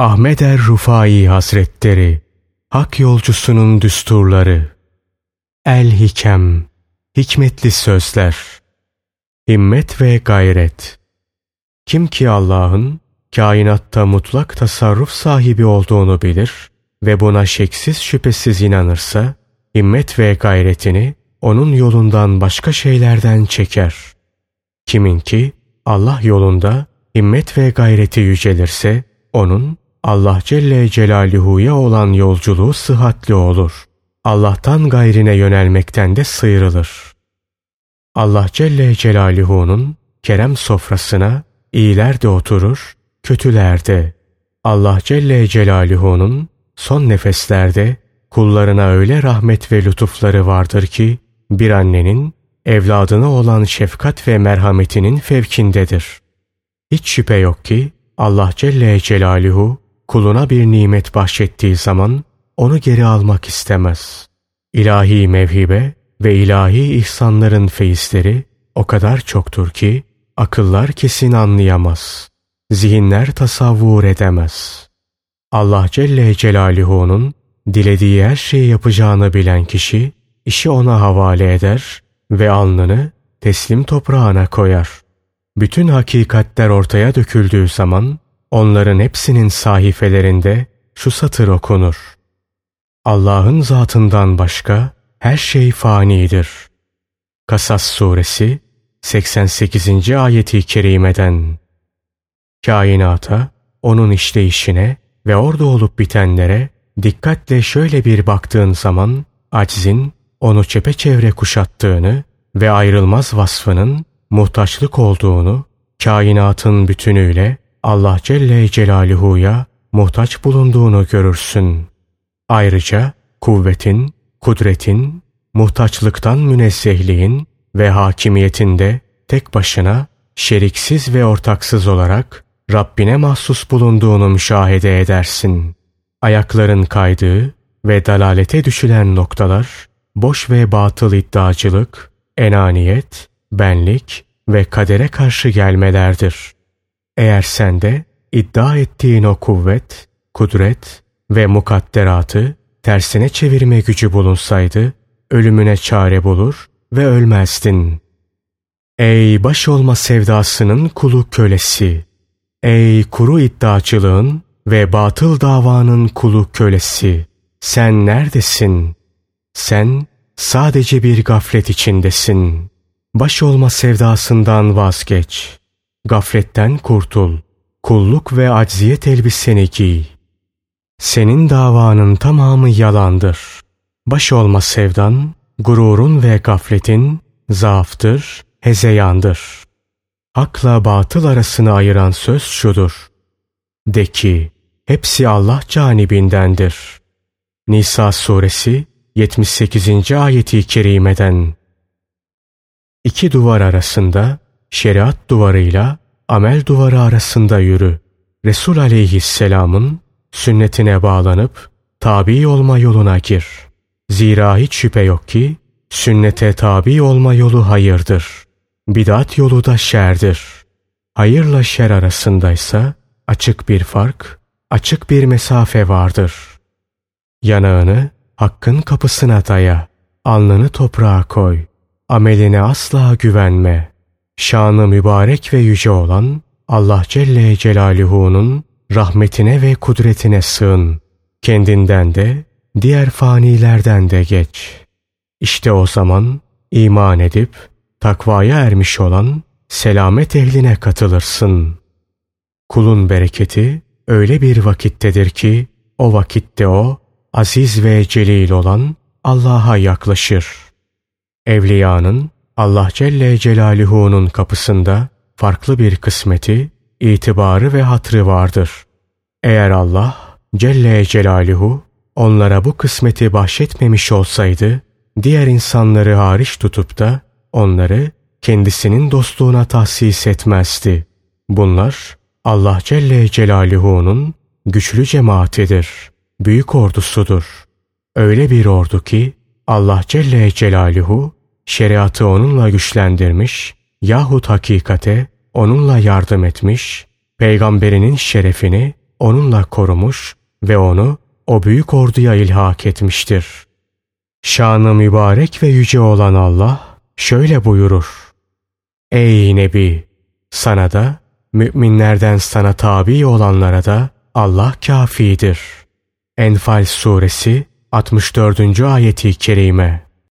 Ahmet er Rufai Hazretleri Hak yolcusunun düsturları. El Hikem Hikmetli sözler. Himmet ve gayret. Kim ki Allah'ın kainatta mutlak tasarruf sahibi olduğunu bilir ve buna şeksiz şüphesiz inanırsa, himmet ve gayretini onun yolundan başka şeylerden çeker. Kimin ki Allah yolunda himmet ve gayreti yücelirse, onun Allah Celle Celaluhu'ya olan yolculuğu sıhhatli olur. Allah'tan gayrine yönelmekten de sıyrılır. Allah Celle Celaluhu'nun kerem sofrasına iyiler de oturur, kötüler de. Allah Celle Celaluhu'nun son nefeslerde kullarına öyle rahmet ve lütufları vardır ki bir annenin evladına olan şefkat ve merhametinin fevkindedir. Hiç şüphe yok ki Allah Celle Celaluhu kuluna bir nimet bahşettiği zaman onu geri almak istemez. İlahi mevhibe ve ilahi ihsanların feyizleri o kadar çoktur ki akıllar kesin anlayamaz. Zihinler tasavvur edemez. Allah Celle Celaluhu'nun dilediği her şeyi yapacağını bilen kişi işi ona havale eder ve alnını teslim toprağına koyar. Bütün hakikatler ortaya döküldüğü zaman onların hepsinin sahifelerinde şu satır okunur. Allah'ın zatından başka her şey fanidir. Kasas suresi 88. ayeti kerimeden kainata, onun işleyişine ve orada olup bitenlere dikkatle şöyle bir baktığın zaman aczin onu çepeçevre kuşattığını ve ayrılmaz vasfının muhtaçlık olduğunu, kainatın bütünüyle Allah Celle Celaluhu'ya muhtaç bulunduğunu görürsün. Ayrıca kuvvetin, kudretin, muhtaçlıktan münezzehliğin ve hakimiyetinde tek başına şeriksiz ve ortaksız olarak Rabbine mahsus bulunduğunu müşahede edersin. Ayakların kaydığı ve dalalete düşülen noktalar, boş ve batıl iddiacılık, enaniyet, benlik ve kadere karşı gelmelerdir. Eğer sende iddia ettiğin o kuvvet, kudret ve mukadderatı tersine çevirme gücü bulunsaydı, ölümüne çare bulur ve ölmezdin. Ey baş olma sevdasının kulu kölesi! Ey kuru iddiacılığın ve batıl davanın kulu kölesi! Sen neredesin? Sen sadece bir gaflet içindesin. Baş olma sevdasından vazgeç. Gafletten kurtul. Kulluk ve acziyet elbiseni giy. Senin davanın tamamı yalandır. Baş olma sevdan, gururun ve gafletin zaaftır, hezeyandır. Hakla batıl arasını ayıran söz şudur. De ki, hepsi Allah canibindendir. Nisa suresi 78. ayeti kerimeden. İki duvar arasında, şeriat duvarıyla amel duvarı arasında yürü. Resul aleyhisselamın sünnetine bağlanıp tabi olma yoluna gir. Zira hiç şüphe yok ki sünnete tabi olma yolu hayırdır. Bidat yolu da şerdir. Hayırla şer arasındaysa açık bir fark, açık bir mesafe vardır. Yanağını hakkın kapısına daya, alnını toprağa koy, ameline asla güvenme. Şanı mübarek ve yüce olan Allah Celle Celaluhu'nun rahmetine ve kudretine sığın. Kendinden de, diğer fanilerden de geç. İşte o zaman iman edip takvaya ermiş olan selamet ehline katılırsın. Kulun bereketi öyle bir vakittedir ki o vakitte o aziz ve celil olan Allah'a yaklaşır. Evliyanın Allah Celle Celaluhu'nun kapısında farklı bir kısmeti, itibarı ve hatrı vardır. Eğer Allah Celle Celaluhu onlara bu kısmeti bahşetmemiş olsaydı, diğer insanları hariç tutup da onları kendisinin dostluğuna tahsis etmezdi. Bunlar Allah Celle Celaluhu'nun güçlü cemaatidir, büyük ordusudur. Öyle bir ordu ki Allah Celle Celaluhu şeriatı onunla güçlendirmiş yahut hakikate onunla yardım etmiş, peygamberinin şerefini onunla korumuş ve onu o büyük orduya ilhak etmiştir. Şanı mübarek ve yüce olan Allah şöyle buyurur. Ey Nebi! Sana da, müminlerden sana tabi olanlara da Allah kafidir. Enfal suresi 64. ayeti kerime